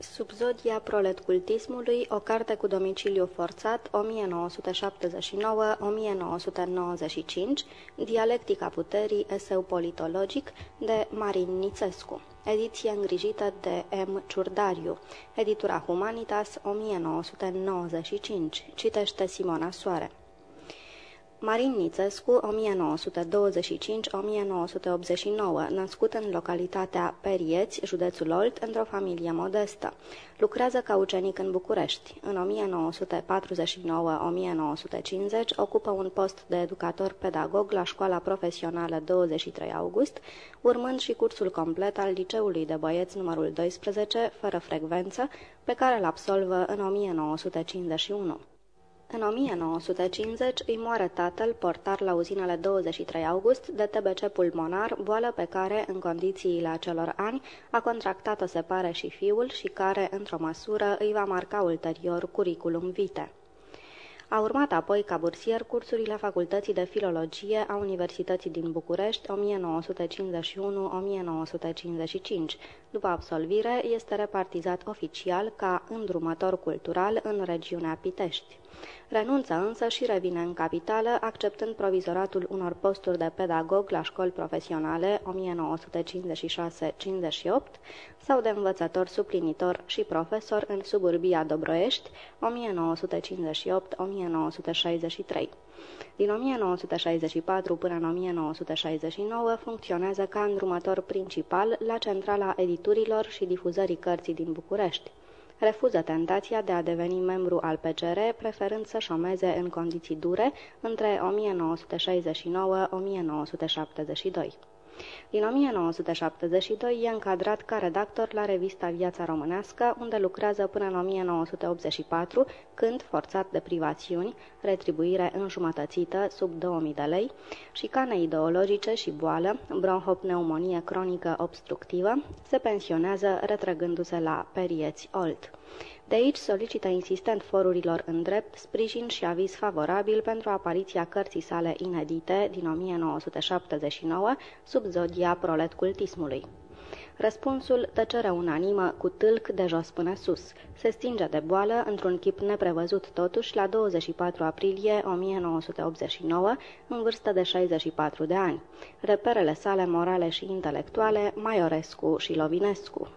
Subzodia proletcultismului, o carte cu domiciliu forțat, 1979-1995, Dialectica puterii, eseu politologic, de Marin Nițescu, ediție îngrijită de M. Ciurdariu, editura Humanitas, 1995, citește Simona Soare. Marin Nițescu, 1925-1989, născut în localitatea Perieți, județul Olt, într-o familie modestă. Lucrează ca ucenic în București. În 1949-1950 ocupă un post de educator pedagog la școala profesională 23 august, urmând și cursul complet al liceului de băieți numărul 12, fără frecvență, pe care îl absolvă în 1951. În 1950 îi moare tatăl, portar la uzinele 23 august, de TBC pulmonar, boală pe care, în condițiile acelor ani, a contractat-o se pare și fiul și care, într-o măsură, îi va marca ulterior curriculum vitae. A urmat apoi ca bursier cursurile Facultății de Filologie a Universității din București 1951-1955. După absolvire, este repartizat oficial ca îndrumător cultural în regiunea Pitești. Renunță însă și revine în capitală, acceptând provizoratul unor posturi de pedagog la școli profesionale 1956-58 sau de învățător suplinitor și profesor în suburbia Dobroiești 1958-1963. Din 1964 până în 1969 funcționează ca îndrumător principal la Centrala Editurilor și Difuzării Cărții din București refuză tentația de a deveni membru al PCR, preferând să șomeze în condiții dure între 1969-1972. Din 1972 e încadrat ca redactor la revista Viața Românească, unde lucrează până în 1984, când, forțat de privațiuni, retribuire înjumătățită sub 2000 de lei, și cane ideologice și boală, bronhopneumonie cronică obstructivă, se pensionează retrăgându-se la Perieți Olt. De aici solicită insistent forurilor în drept sprijin și aviz favorabil pentru apariția cărții sale inedite din 1979 sub zodia proletcultismului. Răspunsul, tăcere unanimă, cu tâlc de jos până sus. Se stinge de boală, într-un chip neprevăzut totuși, la 24 aprilie 1989, în vârstă de 64 de ani. Reperele sale morale și intelectuale, Maiorescu și Lovinescu.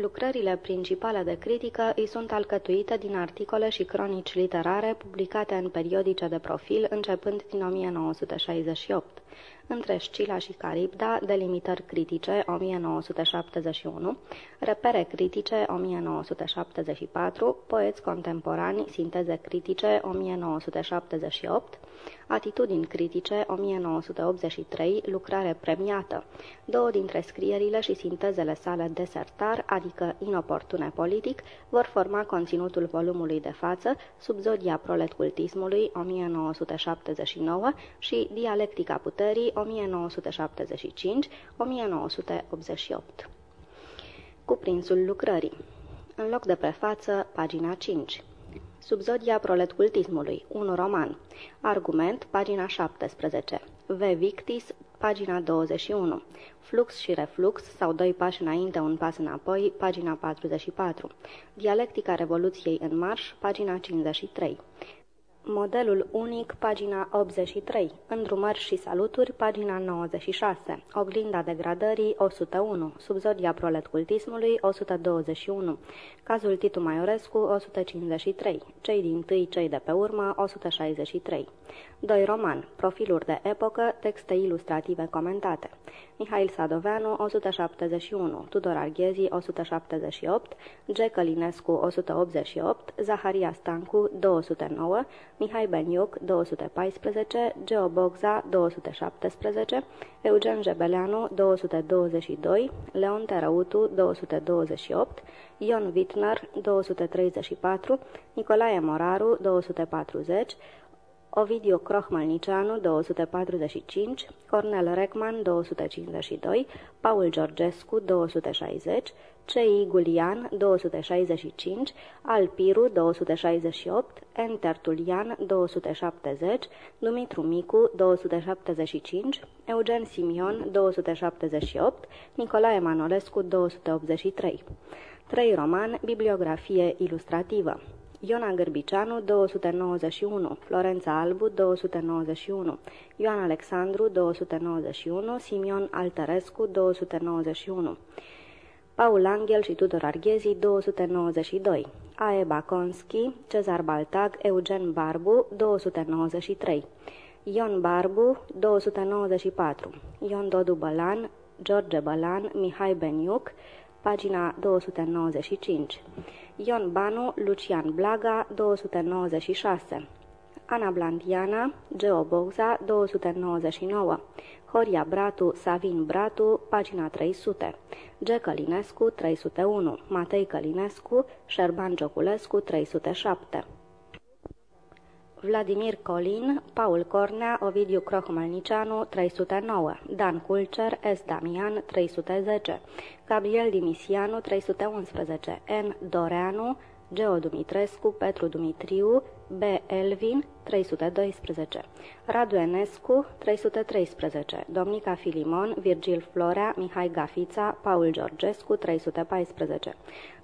Lucrările principale de critică îi sunt alcătuite din articole și cronici literare publicate în periodice de profil începând din 1968 între Scila și Caribda, delimitări critice 1971, repere critice 1974, poeți contemporani, sinteze critice 1978, atitudini critice 1983, lucrare premiată. Două dintre scrierile și sintezele sale desertar, adică inoportune politic, vor forma conținutul volumului de față, Subzodia proletcultismului 1979 și Dialectica puterii 1975-1988. Cuprinsul lucrării În loc de prefață, pagina 5 Subzodia proletcultismului, un roman. Argument, pagina 17 V. Victis, pagina 21 Flux și reflux, sau doi pași înainte, un pas înapoi, pagina 44 Dialectica Revoluției în marș, pagina 53 Modelul unic, pagina 83. Îndrumări și saluturi, pagina 96. Oglinda degradării, 101. Subzodia proletcultismului, 121. Cazul Titu Maiorescu, 153. Cei din tâi, cei de pe urmă, 163. 2. Roman. Profiluri de epocă, texte ilustrative comentate. Mihail Sadoveanu, 171. Tudor Arghezi, 178. G. Călinescu, 188. Zaharia Stancu, 209. Mihai Beniuc, 214, Geo Bogza, 217, Eugen Jebeleanu, 222, Leon Terăutu, 228, Ion Wittner, 234, Nicolae Moraru, 240, Ovidiu Crohmalnicianu, 245, Cornel Reckman, 252, Paul Georgescu, 260, C.I. Gulian, 265, Alpiru, 268, N. Tertulian, 270, Dumitru Micu, 275, Eugen Simion, 278, Nicolae Manolescu, 283. 3 roman, bibliografie ilustrativă. Iona Gârbicianu, 291, Florența Albu, 291, Ioan Alexandru, 291, Simion Alterescu, 291, Paul Angel și Tudor Arghezi, 292, Ae Baconski, Cezar Baltag, Eugen Barbu, 293, Ion Barbu, 294, Ion Dodu Bălan, George Bălan, Mihai Beniuc, pagina 295, Ion Banu, Lucian Blaga, 296, Ana Blandiana, Geo Bouza, 299, Horia Bratu, Savin Bratu, pagina 300, G. Călinescu, 301, Matei Călinescu, Șerban Gioculescu, 307. Vladimir Colin, Paul Cornea, Ovidiu Crohmălnicianu, 309, Dan Culcer, S. Damian, 310, Gabriel Dimisianu, 311, N. Doreanu, Geo Dumitrescu, Petru Dumitriu, B. Elvin, 312, Radu Enescu, 313, Domnica Filimon, Virgil Florea, Mihai Gafița, Paul Georgescu, 314,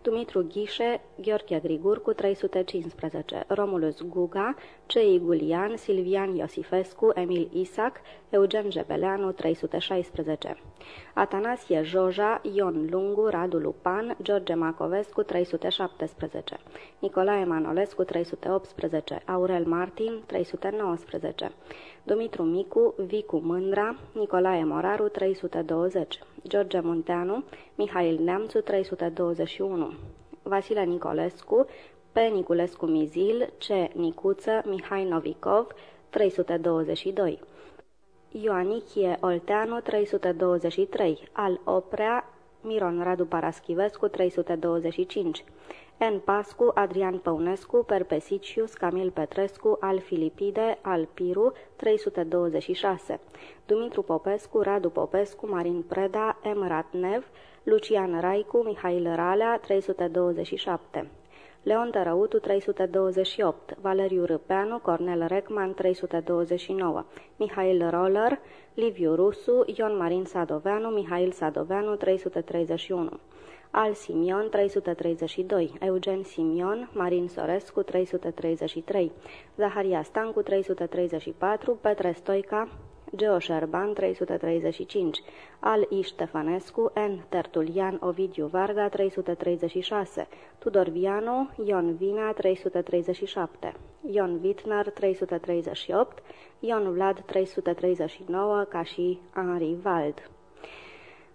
Dumitru Ghișe, Gheorghe Grigurcu, 315, Romulus Guga, Cei Gulian, Silvian Iosifescu, Emil Isac, Eugen Jebeleanu, 316, Atanasie Joja, Ion Lungu, Radu Lupan, George Macovescu, 317, Nicolae Manolescu, 318, Aurel Martin, 319, Dumitru Micu, Vicu Mândra, Nicolae Moraru, 320, George Munteanu, Mihail Neamțu, 321, Vasile Nicolescu, P. Niculescu Mizil, C. Nicuță, Mihai Novikov, 322, Ioanichie Olteanu, 323, Al Oprea, Miron Radu Paraschivescu, 325, N. Pascu, Adrian Păunescu, Perpesicius, Camil Petrescu, Al Filipide, Al Piru, 326, Dumitru Popescu, Radu Popescu, Marin Preda, M. Ratnev, Lucian Raicu, Mihail Ralea, 327, Leon Tărăutu 328, Valeriu Râpeanu, Cornel Recman 329, Mihail Roller, Liviu Rusu, Ion Marin Sadoveanu, Mihail Sadoveanu 331, Al Simion 332, Eugen Simion, Marin Sorescu 333, Zaharia Stancu 334, Petre Stoica Geo Șerban 335, Al Și. Ștefănescu, N. Tertulian Ovidiu Varga 336, Tudor Vianu, Ion Vina 337, Ion Wittner 338, Ion Vlad 339, ca și Henri Wald.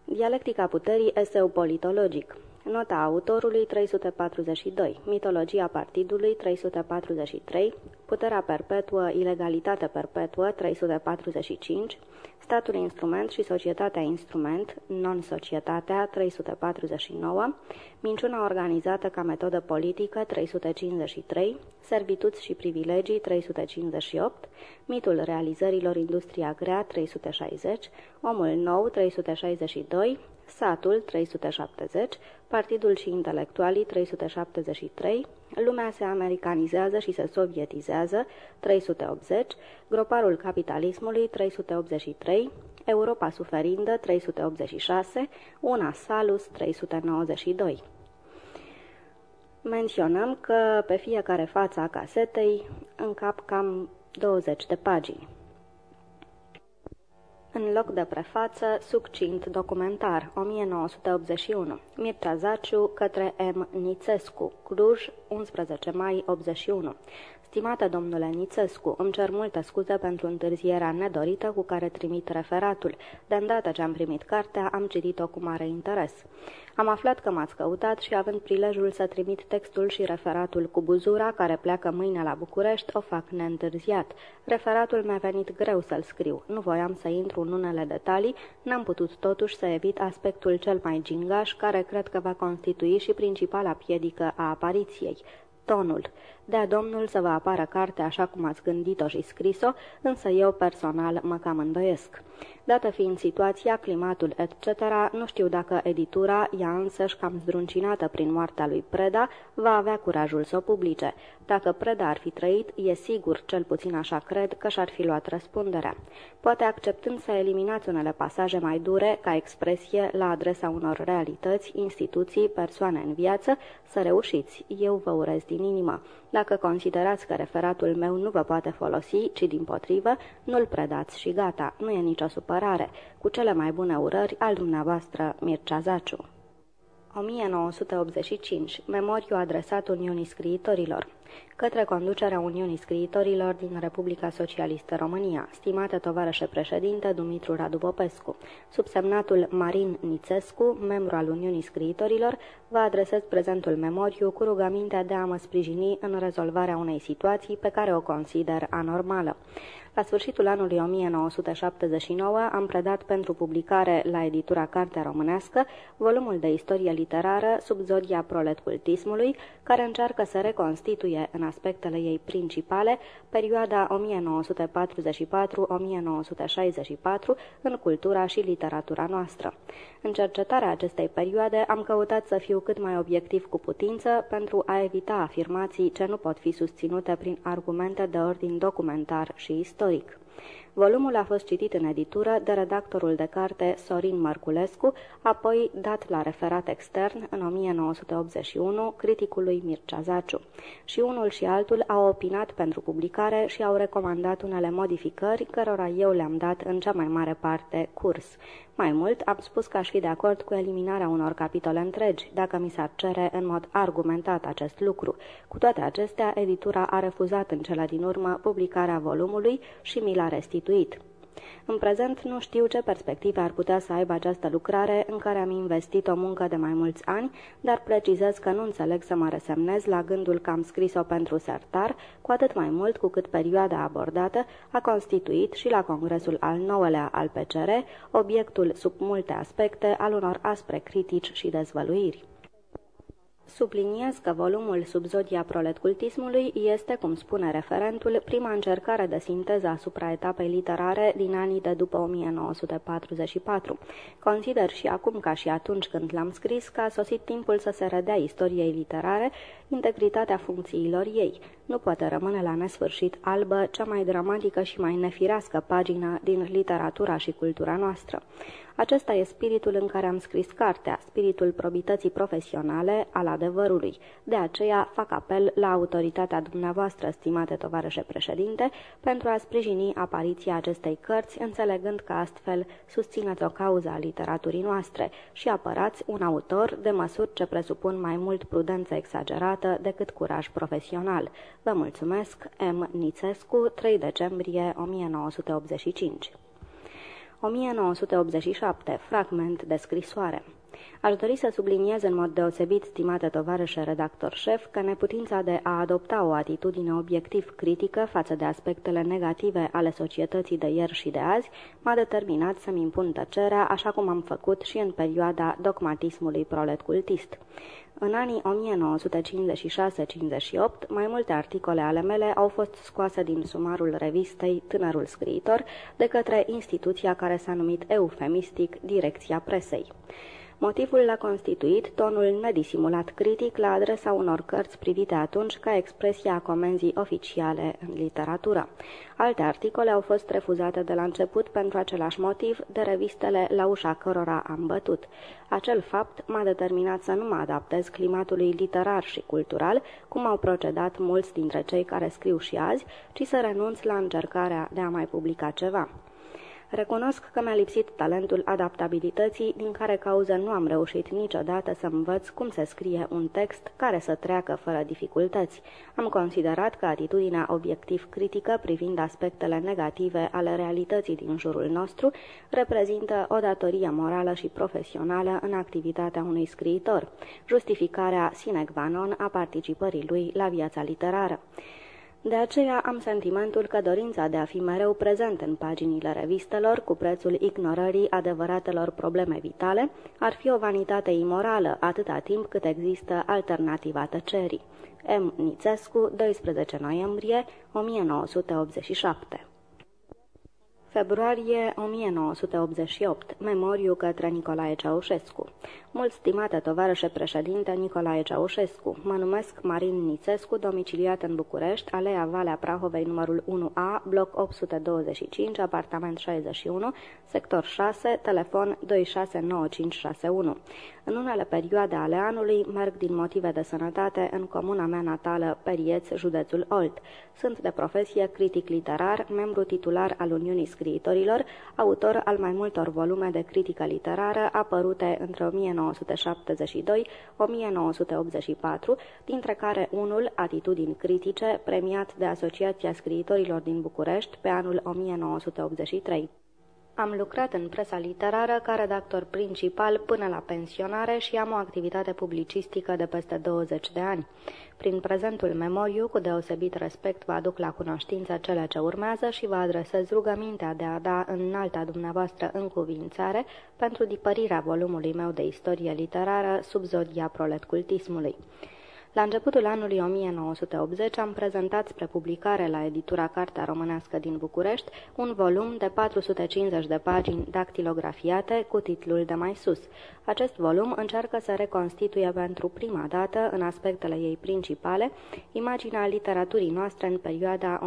Dialectica puterii, eseu politologic Nota autorului 342, Mitologia partidului 343, Puterea perpetuă, ilegalitate perpetuă 345, Statul instrument și societatea instrument, non-societatea 349, Minciuna organizată ca metodă politică 353, Servituți și privilegii 358, Mitul realizărilor industria grea 360, Omul nou 362, Satul 370, Partidul și intelectualii 373, Lumea se americanizează și se sovietizează 380, Groparul capitalismului 383, Europa suferindă 386, Una Salus 392. Menționăm că pe fiecare față a casetei încap cam 20 de pagini. În loc de prefață, succint documentar, 1981. Mircea Zaciu către M. Nițescu, Cluj, 11 mai 81. Stimate domnule Nițescu, îmi cer multe scuze pentru întârzierea nedorită cu care trimit referatul. De îndată ce am primit cartea, am citit-o cu mare interes. Am aflat că m-ați căutat și având prilejul să trimit textul și referatul cu buzura, care pleacă mâine la București, o fac neîntârziat. Referatul mi-a venit greu să-l scriu. Nu voiam să intru în unele detalii, n-am putut totuși să evit aspectul cel mai gingaș, care cred că va constitui și principala piedică a apariției tonul. Dea Domnul să vă apară carte așa cum ați gândit-o și scris-o, însă eu personal mă cam îndoiesc. Dată fiind situația, climatul, etc., nu știu dacă editura, ea însăși cam zdruncinată prin moartea lui Preda, va avea curajul să o publice. Dacă Preda ar fi trăit, e sigur, cel puțin așa cred, că și-ar fi luat răspunderea. Poate acceptând să eliminați unele pasaje mai dure, ca expresie la adresa unor realități, instituții, persoane în viață, să reușiți. Eu vă urez din inimă. Dacă considerați că referatul meu nu vă poate folosi, ci din potrivă, nu-l predați și gata, nu e nicio supărare. Cu cele mai bune urări al dumneavoastră, Mircea Zaciu. 1985. Memoriu adresat Uniunii Scriitorilor către conducerea Uniunii Scriitorilor din Republica Socialistă România, stimate tovarășe președinte Dumitru Radu Popescu. Subsemnatul Marin Nițescu, membru al Uniunii Scriitorilor, vă adresez prezentul memoriu cu rugămintea de a mă sprijini în rezolvarea unei situații pe care o consider anormală. La sfârșitul anului 1979 am predat pentru publicare la editura Cartea Românească volumul de istorie literară sub zodia proletcultismului, care încearcă să reconstituie în aspectele ei principale perioada 1944-1964 în cultura și literatura noastră. În cercetarea acestei perioade am căutat să fiu cât mai obiectiv cu putință pentru a evita afirmații ce nu pot fi susținute prin argumente de ordin documentar și istoric istoric. Volumul a fost citit în editură de redactorul de carte Sorin Mărculescu, apoi dat la referat extern în 1981 criticului Mircea Zaciu. Și unul și altul au opinat pentru publicare și au recomandat unele modificări cărora eu le-am dat în cea mai mare parte curs. Mai mult, am spus că aș fi de acord cu eliminarea unor capitole întregi, dacă mi s-ar cere în mod argumentat acest lucru. Cu toate acestea, editura a refuzat în cele din urmă publicarea volumului și mi l-a restituit. În prezent nu știu ce perspective ar putea să aibă această lucrare în care am investit o muncă de mai mulți ani, dar precizez că nu înțeleg să mă resemnez la gândul că am scris-o pentru sertar, cu atât mai mult cu cât perioada abordată a constituit și la congresul al nouălea al PCR obiectul sub multe aspecte al unor aspre critici și dezvăluiri. Subliniez că volumul sub zodia proletcultismului este, cum spune referentul, prima încercare de sinteză asupra etapei literare din anii de după 1944. Consider și acum, ca și atunci când l-am scris, că a sosit timpul să se redea istoriei literare integritatea funcțiilor ei. Nu poate rămâne la nesfârșit albă cea mai dramatică și mai nefirească pagină din literatura și cultura noastră. Acesta e spiritul în care am scris cartea, spiritul probității profesionale al adevărului. De aceea fac apel la autoritatea dumneavoastră, stimate tovarășe președinte, pentru a sprijini apariția acestei cărți, înțelegând că astfel susțineți o cauză a literaturii noastre și apărați un autor de măsuri ce presupun mai mult prudență exagerată decât curaj profesional. Vă mulțumesc, M. Nițescu, 3 decembrie 1985 1987. Fragment de scrisoare Aș dori să subliniez în mod deosebit, stimate tovarășe redactor șef, că neputința de a adopta o atitudine obiectiv critică față de aspectele negative ale societății de ieri și de azi m-a determinat să-mi impun tăcerea, așa cum am făcut și în perioada dogmatismului prolet cultist. În anii 1956-58, mai multe articole ale mele au fost scoase din sumarul revistei Tânărul Scriitor de către instituția care s-a numit eufemistic Direcția Presei. Motivul l-a constituit tonul nedisimulat critic la adresa unor cărți privite atunci ca expresia a comenzii oficiale în literatură. Alte articole au fost refuzate de la început pentru același motiv de revistele la ușa cărora am bătut. Acel fapt m-a determinat să nu mă adaptez climatului literar și cultural, cum au procedat mulți dintre cei care scriu și azi, ci să renunț la încercarea de a mai publica ceva. Recunosc că mi-a lipsit talentul adaptabilității, din care cauză nu am reușit niciodată să învăț cum se scrie un text care să treacă fără dificultăți. Am considerat că atitudinea obiectiv critică privind aspectele negative ale realității din jurul nostru reprezintă o datorie morală și profesională în activitatea unui scriitor, justificarea sine qua non a participării lui la viața literară. De aceea am sentimentul că dorința de a fi mereu prezent în paginile revistelor, cu prețul ignorării adevăratelor probleme vitale, ar fi o vanitate imorală atâta timp cât există alternativa tăcerii. M. Nițescu, 12 noiembrie 1987 Februarie 1988. Memoriu către Nicolae Ceaușescu. Mult stimate tovarășe președinte Nicolae Ceaușescu, mă numesc Marin Nițescu, domiciliat în București, Alea Valea Prahovei numărul 1A, bloc 825, apartament 61, sector 6, telefon 269561. În unele perioade ale anului merg din motive de sănătate în comuna mea natală, Perieț, județul Olt. Sunt de profesie critic literar, membru titular al Uniunii Scriitorilor, autor al mai multor volume de critică literară apărute între 1972-1984, dintre care unul, Atitudini critice, premiat de Asociația Scriitorilor din București pe anul 1983. Am lucrat în presa literară ca redactor principal până la pensionare și am o activitate publicistică de peste 20 de ani. Prin prezentul memoriu, cu deosebit respect, vă aduc la cunoștință cele ce urmează și vă adresez rugămintea de a da în alta dumneavoastră încuvințare pentru dipărirea volumului meu de istorie literară sub zodia proletcultismului. La începutul anului 1980 am prezentat spre publicare la editura Cartea Românească din București un volum de 450 de pagini dactilografiate cu titlul de mai sus. Acest volum încearcă să reconstituie pentru prima dată, în aspectele ei principale, imaginea literaturii noastre în perioada 1944-1964.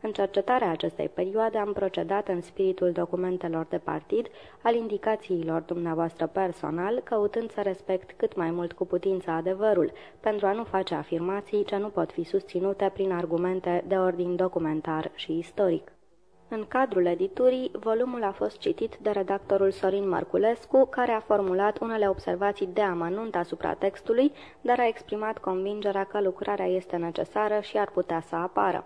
În cercetarea acestei perioade am procedat în spiritul documentelor de partid, al indicațiilor dumneavoastră personal, căutând încercând să respect cât mai mult cu putință adevărul, pentru a nu face afirmații ce nu pot fi susținute prin argumente de ordin documentar și istoric. În cadrul editurii, volumul a fost citit de redactorul Sorin Marculescu, care a formulat unele observații de amănunt asupra textului, dar a exprimat convingerea că lucrarea este necesară și ar putea să apară.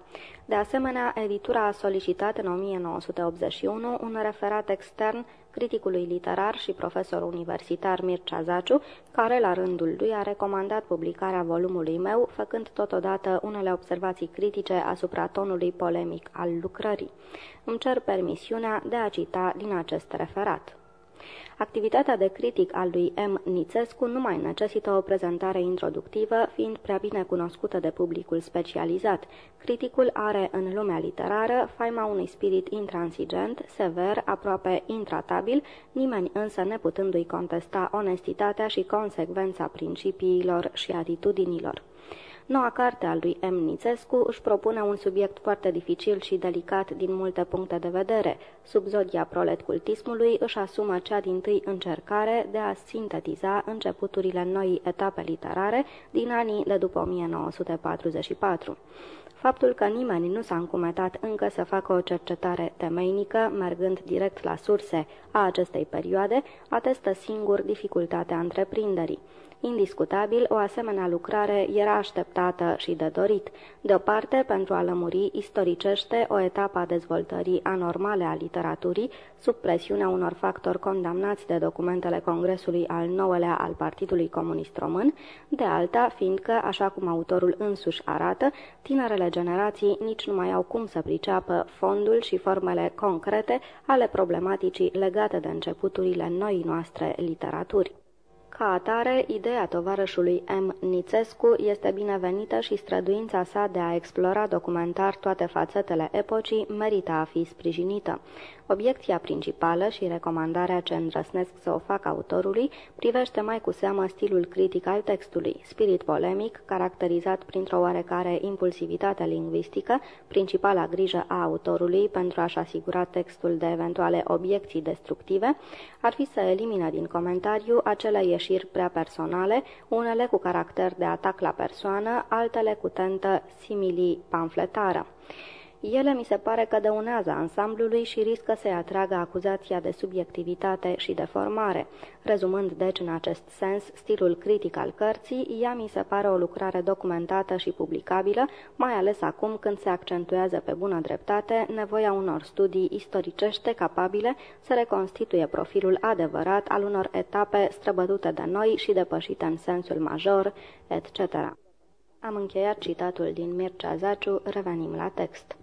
De asemenea, editura a solicitat în 1981 un referat extern criticului literar și profesor universitar Mircea Zaciu, care la rândul lui a recomandat publicarea volumului meu, făcând totodată unele observații critice asupra tonului polemic al lucrării. Îmi cer permisiunea de a cita din acest referat. Activitatea de critic al lui M. Nițescu nu mai necesită o prezentare introductivă, fiind prea bine cunoscută de publicul specializat. Criticul are în lumea literară faima unui spirit intransigent, sever, aproape intratabil, nimeni însă neputându-i contesta onestitatea și consecvența principiilor și atitudinilor. Noua carte a lui M. Nițescu își propune un subiect foarte dificil și delicat din multe puncte de vedere. Sub zodia proletcultismului își asumă cea din tâi încercare de a sintetiza începuturile noii etape literare din anii de după 1944. Faptul că nimeni nu s-a încumetat încă să facă o cercetare temeinică, mergând direct la surse a acestei perioade, atestă singur dificultatea întreprinderii. Indiscutabil, o asemenea lucrare era așteptată și de dorit, de o parte pentru a lămuri istoricește o etapă a dezvoltării anormale a literaturii, sub presiunea unor factori condamnați de documentele Congresului al nouălea al Partidului Comunist Român, de alta, fiindcă, așa cum autorul însuși arată, tinerele generații nici nu mai au cum să priceapă fondul și formele concrete ale problematicii legate de începuturile noii noastre literaturi. Ca atare, ideea tovarășului M. Nițescu este binevenită și străduința sa de a explora documentar toate fațetele epocii merită a fi sprijinită. Obiecția principală și recomandarea ce îndrăsnesc să o fac autorului privește mai cu seamă stilul critic al textului, spirit polemic, caracterizat printr-o oarecare impulsivitate lingvistică, principala grijă a autorului pentru a-și asigura textul de eventuale obiecții destructive, ar fi să elimine din comentariu acele ieșiri prea personale, unele cu caracter de atac la persoană, altele cu tentă simili-pamfletară. Ele mi se pare că dăunează ansamblului și riscă să-i atragă acuzația de subiectivitate și de formare. Rezumând deci în acest sens stilul critic al cărții, ea mi se pare o lucrare documentată și publicabilă, mai ales acum când se accentuează pe bună dreptate nevoia unor studii istoricește capabile să reconstituie profilul adevărat al unor etape străbătute de noi și depășite în sensul major, etc. Am încheiat citatul din Mircea Zaciu, revenim la text.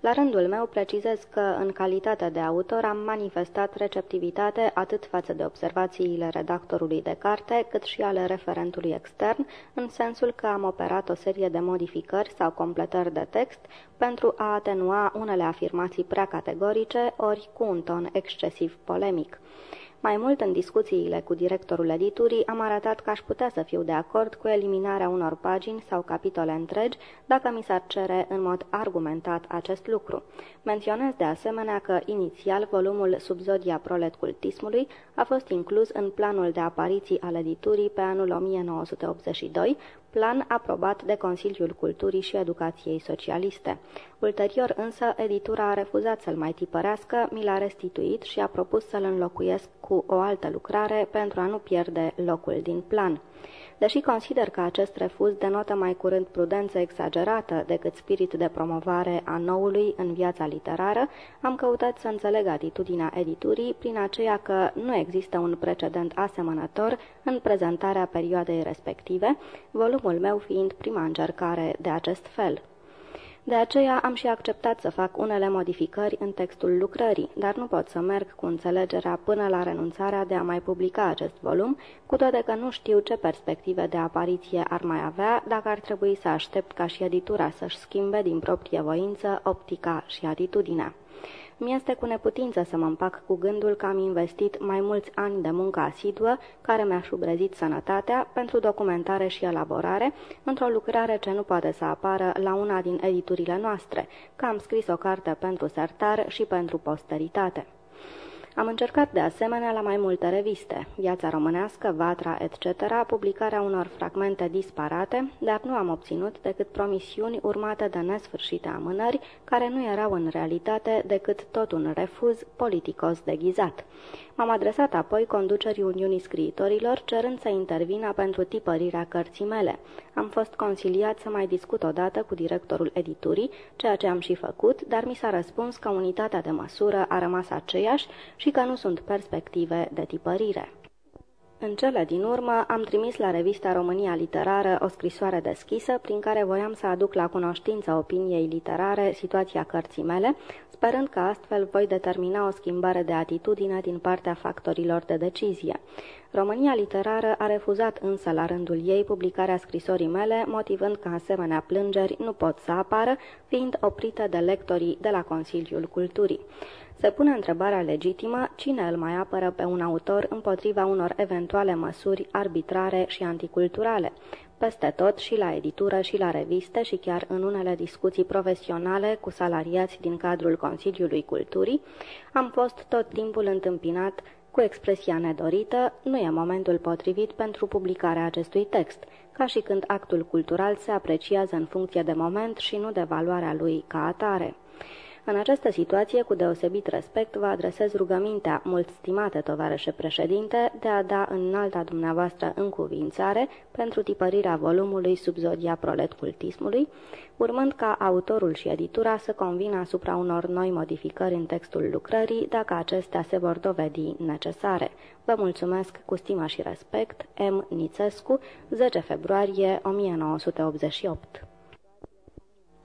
La rândul meu precizez că, în calitate de autor, am manifestat receptivitate atât față de observațiile redactorului de carte, cât și ale referentului extern, în sensul că am operat o serie de modificări sau completări de text pentru a atenua unele afirmații prea categorice, ori cu un ton excesiv polemic. Mai mult, în discuțiile cu directorul editurii, am arătat că aș putea să fiu de acord cu eliminarea unor pagini sau capitole întregi dacă mi s-ar cere în mod argumentat acest lucru. Menționez de asemenea că, inițial, volumul Subzodia Prolet Cultismului a fost inclus în planul de apariții al editurii pe anul 1982, plan aprobat de Consiliul Culturii și Educației Socialiste. Ulterior însă, editura a refuzat să-l mai tipărească, mi l-a restituit și a propus să-l înlocuiesc cu o altă lucrare pentru a nu pierde locul din plan. Deși consider că acest refuz denotă mai curând prudență exagerată decât spirit de promovare a noului în viața literară, am căutat să înțeleg atitudinea editurii prin aceea că nu există un precedent asemănător în prezentarea perioadei respective, volumul meu fiind prima încercare de acest fel. De aceea am și acceptat să fac unele modificări în textul lucrării, dar nu pot să merg cu înțelegerea până la renunțarea de a mai publica acest volum, cu toate că nu știu ce perspective de apariție ar mai avea dacă ar trebui să aștept ca și editura să-și schimbe din proprie voință optica și atitudinea. Mi-este cu neputință să mă împac cu gândul că am investit mai mulți ani de muncă asiduă, care mi-a șubrezit sănătatea, pentru documentare și elaborare, într-o lucrare ce nu poate să apară la una din editurile noastre, că am scris o carte pentru sertar și pentru posteritate. Am încercat de asemenea la mai multe reviste, Viața Românească, Vatra, etc., publicarea unor fragmente disparate, dar nu am obținut decât promisiuni urmate de nesfârșite amânări, care nu erau în realitate decât tot un refuz politicos deghizat. M-am adresat apoi conducerii Uniunii Scriitorilor, cerând să intervină pentru tipărirea cărții mele. Am fost consiliat să mai discut odată cu directorul editurii, ceea ce am și făcut, dar mi s-a răspuns că unitatea de măsură a rămas aceeași și că nu sunt perspective de tipărire. În cele din urmă, am trimis la revista România Literară o scrisoare deschisă prin care voiam să aduc la cunoștință opiniei literare situația cărții mele, sperând că astfel voi determina o schimbare de atitudine din partea factorilor de decizie. România Literară a refuzat însă la rândul ei publicarea scrisorii mele, motivând că asemenea plângeri nu pot să apară, fiind oprite de lectorii de la Consiliul Culturii. Se pune întrebarea legitimă cine îl mai apără pe un autor împotriva unor eventuale măsuri arbitrare și anticulturale. Peste tot, și la editură, și la reviste, și chiar în unele discuții profesionale cu salariați din cadrul Consiliului Culturii, am fost tot timpul întâmpinat cu expresia nedorită, nu e momentul potrivit pentru publicarea acestui text, ca și când actul cultural se apreciază în funcție de moment și nu de valoarea lui ca atare. În această situație, cu deosebit respect, vă adresez rugămintea, mult stimate tovarășe președinte, de a da în alta dumneavoastră încuvințare pentru tipărirea volumului sub zodia prolet cultismului, urmând ca autorul și editura să convină asupra unor noi modificări în textul lucrării, dacă acestea se vor dovedi necesare. Vă mulțumesc cu stimă și respect, M. Nițescu, 10 februarie 1988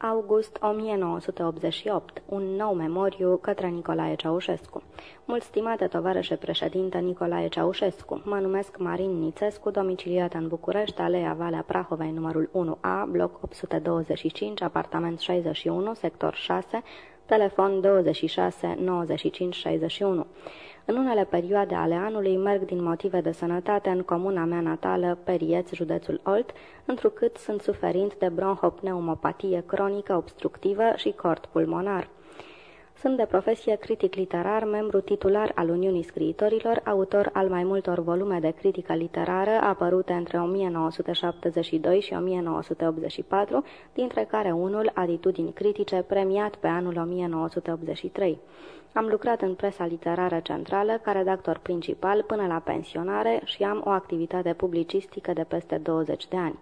August 1988, un nou memoriu către Nicolae Ceaușescu. Mult stimate tovarășe președinte Nicolae Ceaușescu, mă numesc Marin Nițescu, domiciliat în București, Alea Valea Prahovei, numărul 1A, bloc 825, apartament 61, sector 6, telefon 26 95 61. În unele perioade ale anului merg din motive de sănătate în comuna mea natală, Perieț, județul Olt, întrucât sunt suferind de bronhopneumopatie cronică obstructivă și cort pulmonar. Sunt de profesie critic literar, membru titular al Uniunii Scriitorilor, autor al mai multor volume de critică literară apărute între 1972 și 1984, dintre care unul, Atitudini critice, premiat pe anul 1983. Am lucrat în presa literară centrală ca redactor principal până la pensionare și am o activitate publicistică de peste 20 de ani.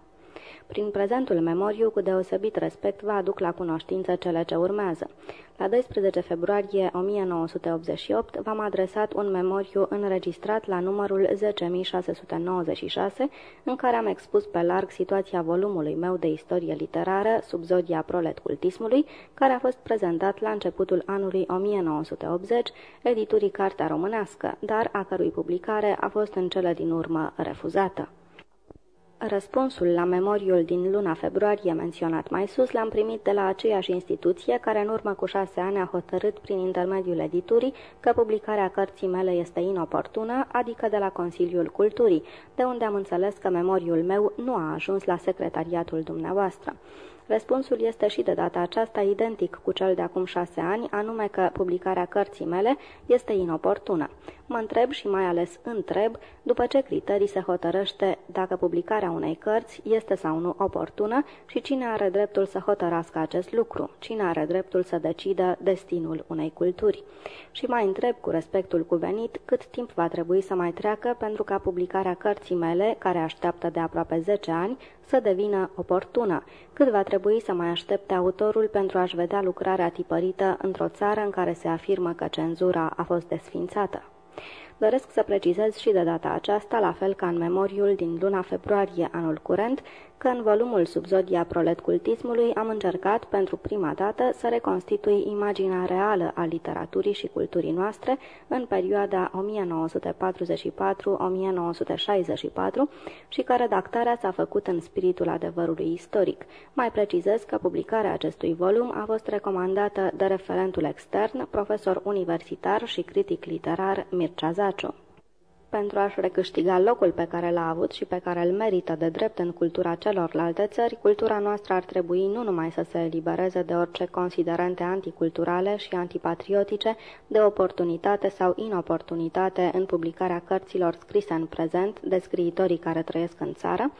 Prin prezentul memoriu, cu deosebit respect, vă aduc la cunoștință cele ce urmează. La 12 februarie 1988 v-am adresat un memoriu înregistrat la numărul 10696, în care am expus pe larg situația volumului meu de istorie literară sub zodia prolet cultismului, care a fost prezentat la începutul anului 1980, editurii Cartea Românească, dar a cărui publicare a fost în cele din urmă refuzată. Răspunsul la memoriul din luna februarie menționat mai sus l-am primit de la aceeași instituție care în urmă cu șase ani a hotărât prin intermediul editurii că publicarea cărții mele este inoportună, adică de la Consiliul Culturii, de unde am înțeles că memoriul meu nu a ajuns la secretariatul dumneavoastră. Răspunsul este și de data aceasta identic cu cel de acum șase ani, anume că publicarea cărții mele este inoportună. Mă întreb și mai ales întreb după ce criterii se hotărăște dacă publicarea unei cărți este sau nu oportună și cine are dreptul să hotărască acest lucru, cine are dreptul să decidă destinul unei culturi. Și mai întreb cu respectul cuvenit cât timp va trebui să mai treacă pentru ca publicarea cărții mele, care așteaptă de aproape 10 ani, să devină oportună, cât va trebui să mai aștepte autorul pentru a-și vedea lucrarea tipărită într-o țară în care se afirmă că cenzura a fost desfințată. Doresc să precizez și de data aceasta, la fel ca în memoriul din luna februarie anul curent, că în volumul Subzodia prolet cultismului am încercat pentru prima dată să reconstitui imaginea reală a literaturii și culturii noastre în perioada 1944-1964 și că redactarea s-a făcut în spiritul adevărului istoric. Mai precizez că publicarea acestui volum a fost recomandată de referentul extern, profesor universitar și critic literar Mircea Zaciu pentru a-și recâștiga locul pe care l-a avut și pe care îl merită de drept în cultura celorlalte țări, cultura noastră ar trebui nu numai să se elibereze de orice considerente anticulturale și antipatriotice, de oportunitate sau inoportunitate în publicarea cărților scrise în prezent de scriitorii care trăiesc în țară,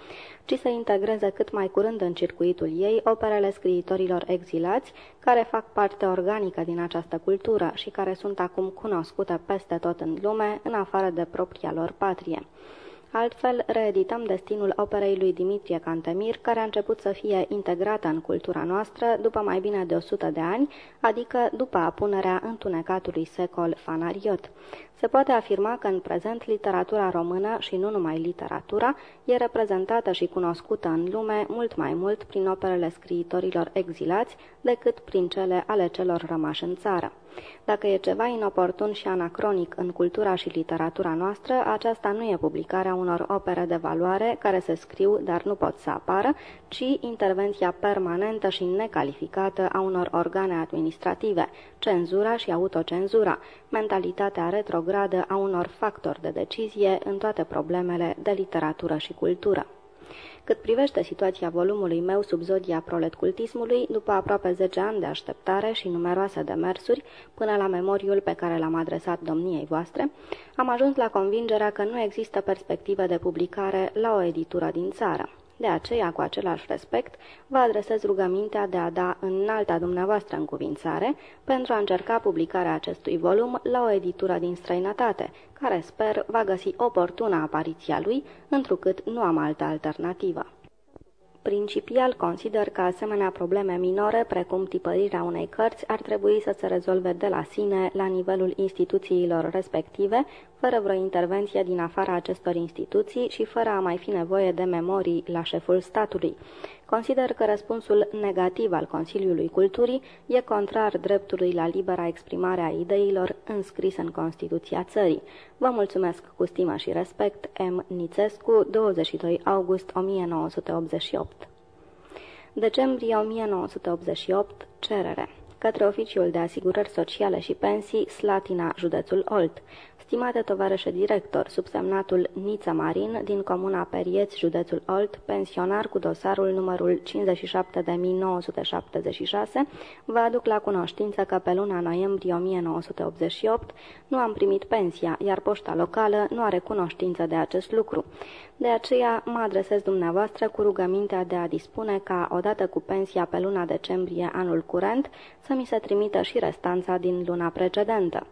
ci să integreze cât mai curând în circuitul ei operele scriitorilor exilați, care fac parte organică din această cultură și care sunt acum cunoscute peste tot în lume, în afară de propria lor patrie. Altfel, reedităm destinul operei lui Dimitrie Cantemir, care a început să fie integrată în cultura noastră după mai bine de 100 de ani, adică după apunerea întunecatului secol fanariot. Se poate afirma că în prezent literatura română și nu numai literatura e reprezentată și cunoscută în lume mult mai mult prin operele scriitorilor exilați decât prin cele ale celor rămași în țară. Dacă e ceva inoportun și anacronic în cultura și literatura noastră, aceasta nu e publicarea unor opere de valoare care se scriu, dar nu pot să apară, ci intervenția permanentă și necalificată a unor organe administrative, cenzura și autocenzura, mentalitatea retrogradă a unor factori de decizie în toate problemele de literatură și cultură. Cât privește situația volumului meu sub zodia proletcultismului, după aproape 10 ani de așteptare și numeroase demersuri, până la memoriul pe care l-am adresat domniei voastre, am ajuns la convingerea că nu există perspective de publicare la o editură din țară. De aceea, cu același respect, vă adresez rugămintea de a da în alta dumneavoastră încuvințare pentru a încerca publicarea acestui volum la o editură din străinătate, care sper va găsi oportună apariția lui, întrucât nu am altă alternativă. Principial consider că asemenea probleme minore, precum tipărirea unei cărți, ar trebui să se rezolve de la sine la nivelul instituțiilor respective, fără vreo intervenție din afara acestor instituții și fără a mai fi nevoie de memorii la șeful statului. Consider că răspunsul negativ al Consiliului Culturii e contrar dreptului la libera exprimare a ideilor înscris în Constituția țării. Vă mulțumesc cu stimă și respect, M. Nițescu, 22 august 1988 Decembrie 1988, cerere către Oficiul de Asigurări Sociale și Pensii, Slatina, județul Olt. Stimate tovarășe director, subsemnatul Nița Marin, din comuna Perieți, județul Olt, pensionar cu dosarul numărul 57976, vă aduc la cunoștință că pe luna noiembrie 1988 nu am primit pensia, iar poșta locală nu are cunoștință de acest lucru. De aceea mă adresez dumneavoastră cu rugămintea de a dispune ca, odată cu pensia pe luna decembrie anul curent, să mi se trimită și restanța din luna precedentă.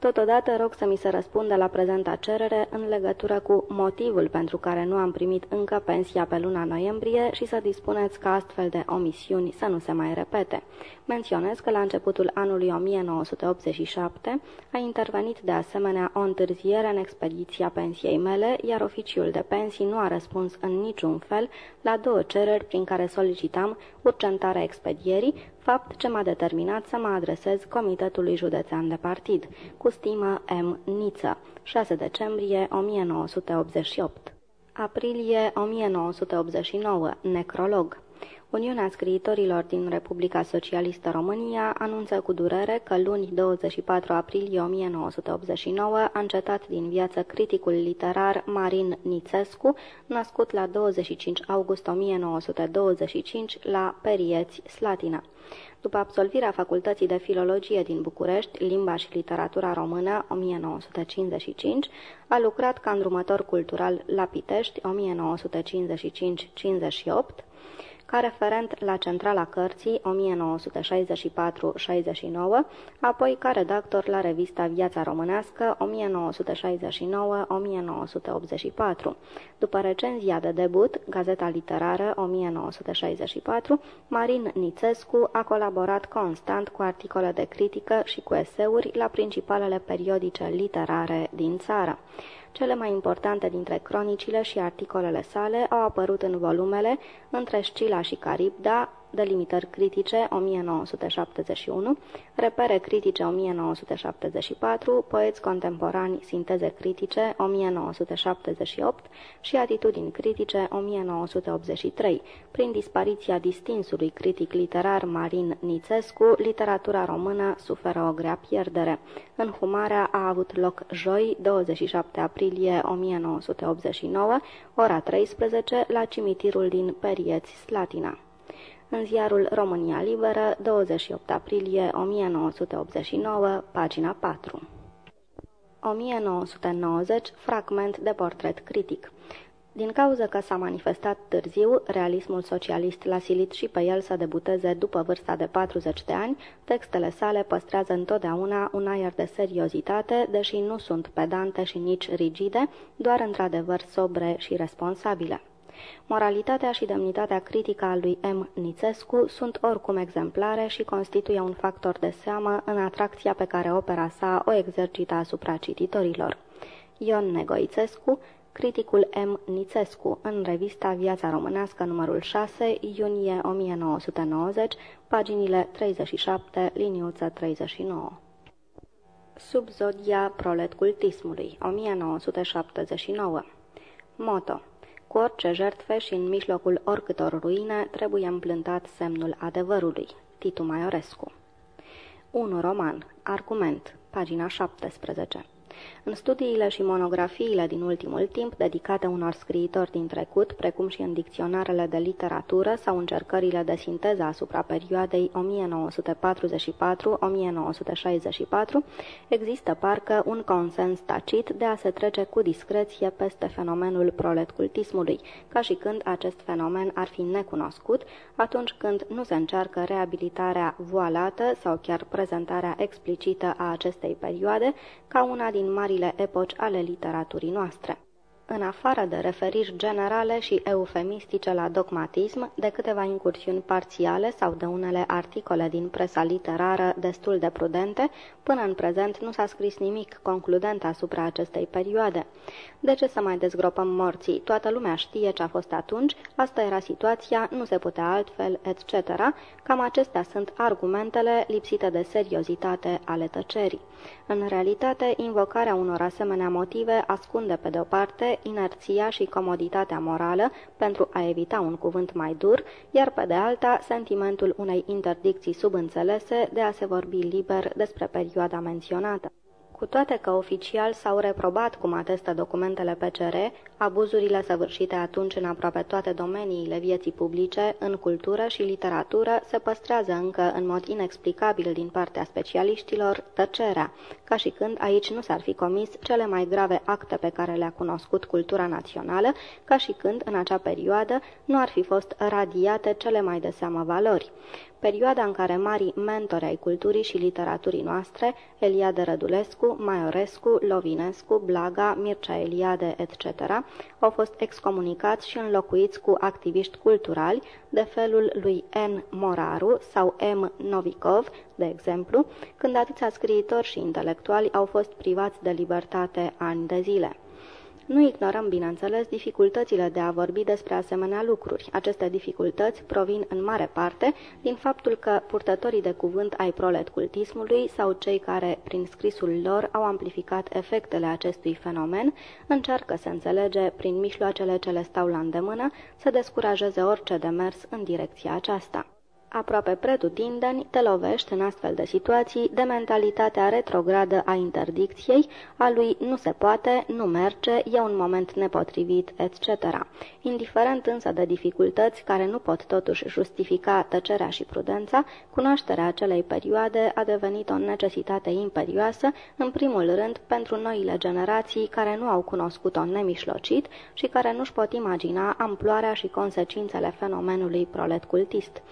Totodată rog să mi se răspundă la prezenta cerere în legătură cu motivul pentru care nu am primit încă pensia pe luna noiembrie și să dispuneți ca astfel de omisiuni să nu se mai repete. Menționez că la începutul anului 1987 a intervenit de asemenea o întârziere în expediția pensiei mele, iar oficiul de pensii nu a răspuns în niciun fel la două cereri prin care solicitam urgentarea expedierii, fapt ce m-a determinat să mă adresez Comitetului Județean de Partid, cu stimă M. Niță, 6 decembrie 1988. Aprilie 1989, necrolog. Uniunea Scriitorilor din Republica Socialistă România anunță cu durere că luni 24 aprilie 1989 a încetat din viață criticul literar Marin Nițescu, născut la 25 august 1925 la Perieți, Slatina. După absolvirea Facultății de Filologie din București, Limba și Literatura Română, 1955, a lucrat ca îndrumător cultural la Pitești, 1955-58, ca referent la Centrala Cărții 1964-69, apoi ca redactor la revista Viața Românească 1969-1984. După recenzia de debut, Gazeta Literară 1964, Marin Nițescu a colaborat constant cu articole de critică și cu eseuri la principalele periodice literare din țară. Cele mai importante dintre cronicile și articolele sale au apărut în volumele Între Scila și Caribda, Delimitări critice 1971, Repere critice 1974, Poeți contemporani, sinteze critice 1978 și Atitudini critice 1983. Prin dispariția distinsului critic literar Marin Nițescu, literatura română suferă o grea pierdere. Înhumarea a avut loc joi, 27 aprilie 1989, ora 13, la cimitirul din Perieți, Slatina în ziarul România Liberă, 28 aprilie 1989, pagina 4. 1990, fragment de portret critic. Din cauza că s-a manifestat târziu, realismul socialist l-a silit și pe el să debuteze după vârsta de 40 de ani, textele sale păstrează întotdeauna un aer de seriozitate, deși nu sunt pedante și nici rigide, doar într-adevăr sobre și responsabile. Moralitatea și demnitatea critică a lui M. Nițescu sunt oricum exemplare și constituie un factor de seamă în atracția pe care opera sa o exercită asupra cititorilor. Ion Negoițescu, criticul M. Nițescu, în revista Viața Românească numărul 6, iunie 1990, paginile 37, liniuță 39. Sub zodia prolet cultismului, 1979 Moto cu orice jertfe și în mijlocul oricâtor ruine trebuie împlântat semnul adevărului. Titu Maiorescu 1. Roman. Argument. Pagina 17 în studiile și monografiile din ultimul timp dedicate unor scriitori din trecut, precum și în dicționarele de literatură sau încercările de sinteză asupra perioadei 1944-1964, există parcă un consens tacit de a se trece cu discreție peste fenomenul proletcultismului, ca și când acest fenomen ar fi necunoscut, atunci când nu se încearcă reabilitarea voalată sau chiar prezentarea explicită a acestei perioade ca una din marile epoci ale literaturii noastre în afară de referiri generale și eufemistice la dogmatism, de câteva incursiuni parțiale sau de unele articole din presa literară destul de prudente, până în prezent nu s-a scris nimic concludent asupra acestei perioade. De ce să mai dezgropăm morții? Toată lumea știe ce a fost atunci, asta era situația, nu se putea altfel, etc. Cam acestea sunt argumentele lipsite de seriozitate ale tăcerii. În realitate, invocarea unor asemenea motive ascunde pe de o parte inerția și comoditatea morală pentru a evita un cuvânt mai dur, iar pe de alta sentimentul unei interdicții subînțelese de a se vorbi liber despre perioada menționată. Cu toate că oficial s-au reprobat, cum atestă documentele PCR, Abuzurile săvârșite atunci în aproape toate domeniile vieții publice, în cultură și literatură, se păstrează încă în mod inexplicabil din partea specialiștilor tăcerea, ca și când aici nu s-ar fi comis cele mai grave acte pe care le-a cunoscut cultura națională, ca și când, în acea perioadă, nu ar fi fost radiate cele mai de seamă valori perioada în care marii mentori ai culturii și literaturii noastre, Eliade Rădulescu, Maiorescu, Lovinescu, Blaga, Mircea Eliade, etc., au fost excomunicați și înlocuiți cu activiști culturali de felul lui N. Moraru sau M. Novikov, de exemplu, când atâția scriitori și intelectuali au fost privați de libertate ani de zile. Nu ignorăm, bineînțeles, dificultățile de a vorbi despre asemenea lucruri. Aceste dificultăți provin în mare parte din faptul că purtătorii de cuvânt ai proletcultismului sau cei care, prin scrisul lor, au amplificat efectele acestui fenomen, încearcă să înțelege, prin mijloacele ce le stau la îndemână, să descurajeze orice demers în direcția aceasta. Aproape pretutindeni te lovești în astfel de situații de mentalitatea retrogradă a interdicției, a lui nu se poate, nu merge, e un moment nepotrivit, etc. Indiferent însă de dificultăți care nu pot totuși justifica tăcerea și prudența, cunoașterea acelei perioade a devenit o necesitate imperioasă, în primul rând pentru noile generații care nu au cunoscut-o nemișlocit și care nu-și pot imagina amploarea și consecințele fenomenului prolet cultist.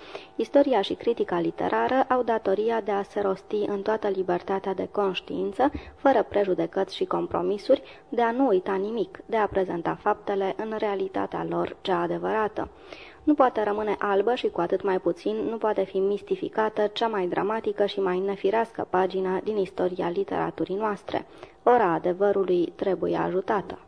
Istoria și critica literară au datoria de a se rosti în toată libertatea de conștiință, fără prejudecăți și compromisuri, de a nu uita nimic, de a prezenta faptele în realitatea lor cea adevărată. Nu poate rămâne albă și cu atât mai puțin nu poate fi mistificată cea mai dramatică și mai nefirească pagină din istoria literaturii noastre. Ora adevărului trebuie ajutată.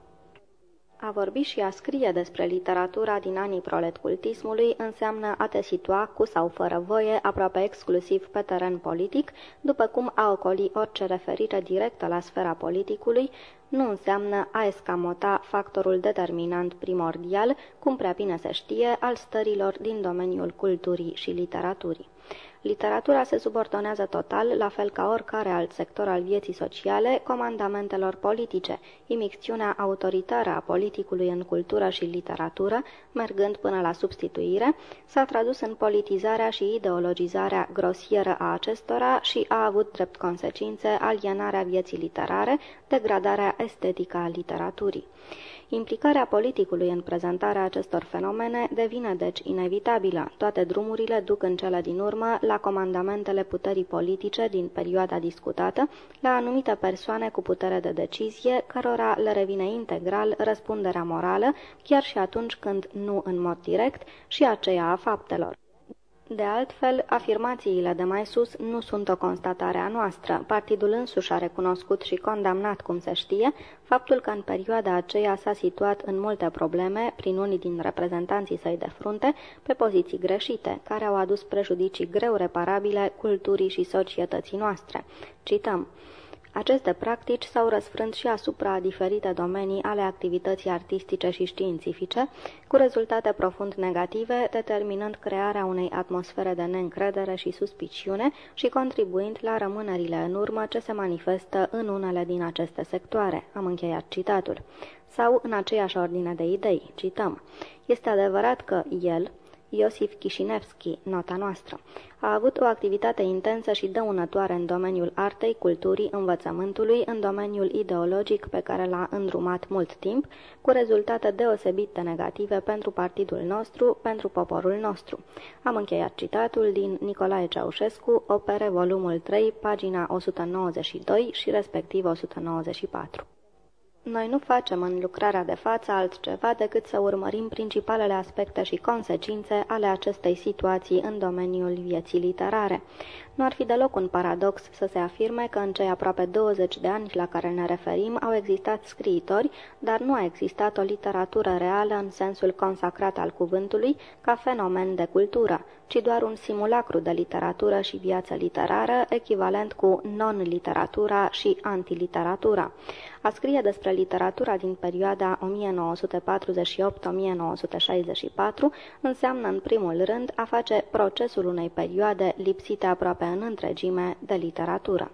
A vorbi și a scrie despre literatura din anii proletcultismului înseamnă a te situa, cu sau fără voie, aproape exclusiv pe teren politic, după cum a ocoli orice referire directă la sfera politicului, nu înseamnă a escamota factorul determinant primordial, cum prea bine se știe, al stărilor din domeniul culturii și literaturii. Literatura se subordonează total, la fel ca oricare alt sector al vieții sociale, comandamentelor politice. Imixtiunea autoritară a politicului în cultură și literatură, mergând până la substituire, s-a tradus în politizarea și ideologizarea grosieră a acestora și a avut drept consecințe alienarea vieții literare, degradarea estetică a literaturii. Implicarea politicului în prezentarea acestor fenomene devine deci inevitabilă. Toate drumurile duc în cele din urmă la comandamentele puterii politice din perioada discutată, la anumite persoane cu putere de decizie, cărora le revine integral răspunderea morală, chiar și atunci când nu în mod direct, și aceea a faptelor. De altfel, afirmațiile de mai sus nu sunt o constatare a noastră. Partidul însuși a recunoscut și condamnat, cum se știe, faptul că în perioada aceea s-a situat în multe probleme, prin unii din reprezentanții săi de frunte, pe poziții greșite, care au adus prejudicii greu reparabile culturii și societății noastre. Cităm. Aceste practici s-au răsfrânt și asupra diferite domenii ale activității artistice și științifice, cu rezultate profund negative, determinând crearea unei atmosfere de neîncredere și suspiciune și contribuind la rămânerile în urmă ce se manifestă în unele din aceste sectoare. Am încheiat citatul. Sau în aceeași ordine de idei, cităm. Este adevărat că el, Iosif Chișinevski, nota noastră. A avut o activitate intensă și dăunătoare în domeniul artei, culturii, învățământului, în domeniul ideologic pe care l-a îndrumat mult timp, cu rezultate deosebit de negative pentru partidul nostru, pentru poporul nostru. Am încheiat citatul din Nicolae Ceaușescu, opere volumul 3, pagina 192 și respectiv 194. Noi nu facem în lucrarea de față altceva decât să urmărim principalele aspecte și consecințe ale acestei situații în domeniul vieții literare. Nu ar fi deloc un paradox să se afirme că în cei aproape 20 de ani la care ne referim au existat scriitori, dar nu a existat o literatură reală în sensul consacrat al cuvântului ca fenomen de cultură, ci doar un simulacru de literatură și viață literară, echivalent cu non-literatura și antiliteratura. A scrie despre literatura din perioada 1948-1964 înseamnă în primul rând a face procesul unei perioade lipsite aproape în întregime de literatură.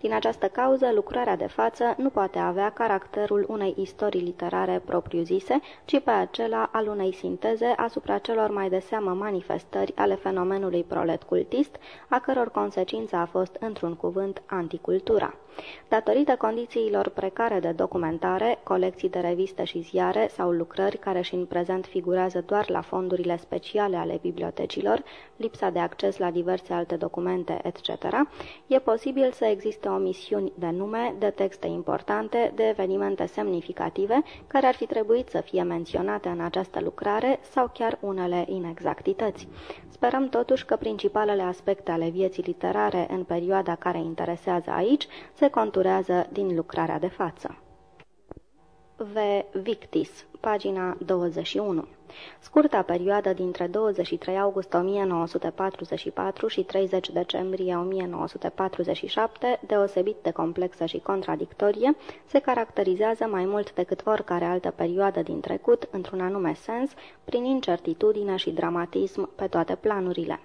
Din această cauză, lucrarea de față nu poate avea caracterul unei istorii literare propriu-zise, ci pe acela al unei sinteze asupra celor mai de seamă manifestări ale fenomenului prolet cultist, a căror consecință a fost, într-un cuvânt, anticultura. Datorită condițiilor precare de documentare, colecții de reviste și ziare sau lucrări care și în prezent figurează doar la fondurile speciale ale bibliotecilor, lipsa de acces la diverse alte documente, etc., e posibil să existe omisiuni de nume, de texte importante, de evenimente semnificative, care ar fi trebuit să fie menționate în această lucrare sau chiar unele inexactități. Sperăm totuși că principalele aspecte ale vieții literare în perioada care interesează aici se conturează din lucrarea de față. V. Victis, pagina 21 Scurta perioadă dintre 23 august 1944 și 30 decembrie 1947, deosebit de complexă și contradictorie, se caracterizează mai mult decât oricare altă perioadă din trecut, într-un anume sens, prin incertitudine și dramatism pe toate planurile.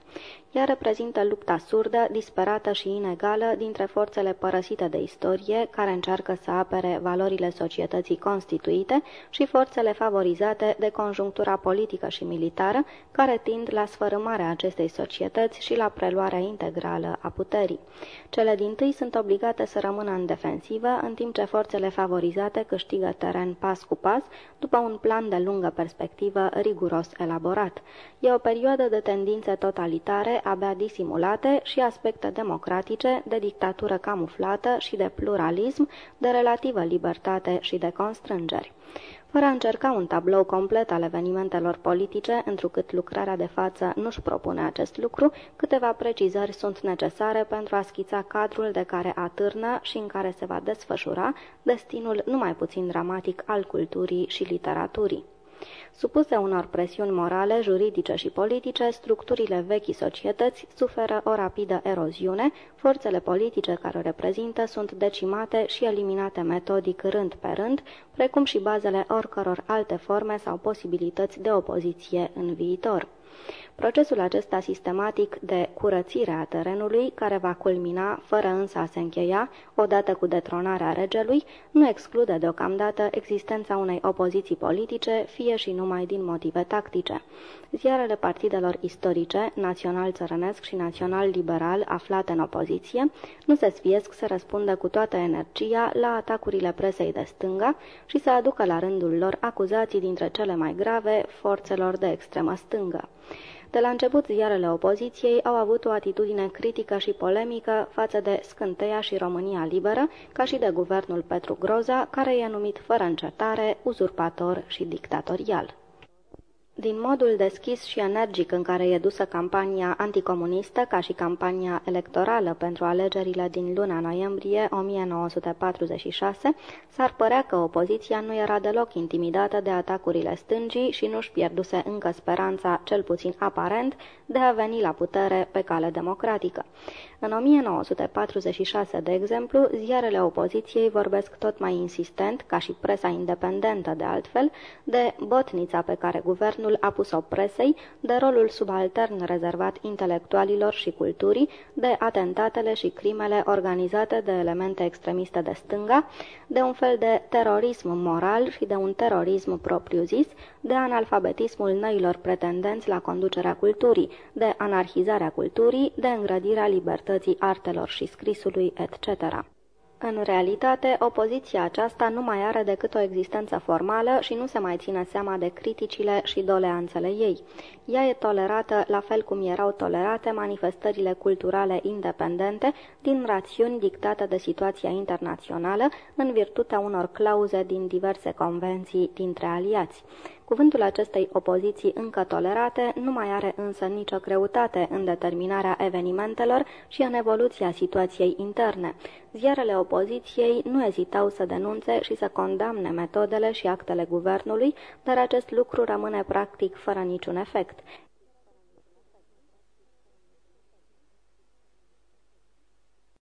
Ea reprezintă lupta surdă, disperată și inegală dintre forțele părăsite de istorie, care încearcă să apere valorile societății constituite, și forțele favorizate de conjunctura politică și militară, care tind la sfărâmarea acestei societăți și la preluarea integrală a puterii. Cele din tâi sunt obligate să rămână în defensivă, în timp ce forțele favorizate câștigă teren pas cu pas, după un plan de lungă perspectivă riguros elaborat. E o perioadă de tendințe totalitare, abia disimulate, și aspecte democratice, de dictatură camuflată și de pluralism, de relativă libertate și de constrângeri. Fără a încerca un tablou complet al evenimentelor politice, întrucât lucrarea de față nu-și propune acest lucru, câteva precizări sunt necesare pentru a schița cadrul de care atârnă și în care se va desfășura destinul numai puțin dramatic al culturii și literaturii. Supuse unor presiuni morale, juridice și politice, structurile vechii societăți suferă o rapidă eroziune, forțele politice care o reprezintă sunt decimate și eliminate metodic rând pe rând, precum și bazele oricăror alte forme sau posibilități de opoziție în viitor. Procesul acesta sistematic de curățire a terenului, care va culmina, fără însă a se încheia, odată cu detronarea regelui, nu exclude deocamdată existența unei opoziții politice, fie și numai din motive tactice. Ziarele partidelor istorice, național-țărănesc și național-liberal aflate în opoziție, nu se sfiesc să răspundă cu toată energia la atacurile presei de stânga și să aducă la rândul lor acuzații dintre cele mai grave forțelor de extremă stângă. De la început, ziarele opoziției au avut o atitudine critică și polemică față de Scânteia și România Liberă, ca și de guvernul Petru Groza, care e numit fără încetare, uzurpator și dictatorial. Din modul deschis și energic în care e dusă campania anticomunistă, ca și campania electorală pentru alegerile din luna noiembrie 1946, s-ar părea că opoziția nu era deloc intimidată de atacurile stângii și nu-și pierduse încă speranța, cel puțin aparent, de a veni la putere pe cale democratică. În 1946, de exemplu, ziarele opoziției vorbesc tot mai insistent, ca și presa independentă de altfel, de botnița pe care guvernul a pus-o presei, de rolul subaltern rezervat intelectualilor și culturii, de atentatele și crimele organizate de elemente extremiste de stânga, de un fel de terorism moral și de un terorism propriu-zis, de analfabetismul noilor pretendenți la conducerea culturii, de anarhizarea culturii, de îngrădirea libertății artelor și scrisului, etc. În realitate, opoziția aceasta nu mai are decât o existență formală și nu se mai ține seama de criticile și doleanțele ei. Ea e tolerată la fel cum erau tolerate manifestările culturale independente din rațiuni dictate de situația internațională în virtutea unor clauze din diverse convenții dintre aliați. Cuvântul acestei opoziții încă tolerate nu mai are însă nicio greutate în determinarea evenimentelor și în evoluția situației interne. Ziarele opoziției nu ezitau să denunțe și să condamne metodele și actele guvernului, dar acest lucru rămâne practic fără niciun efect.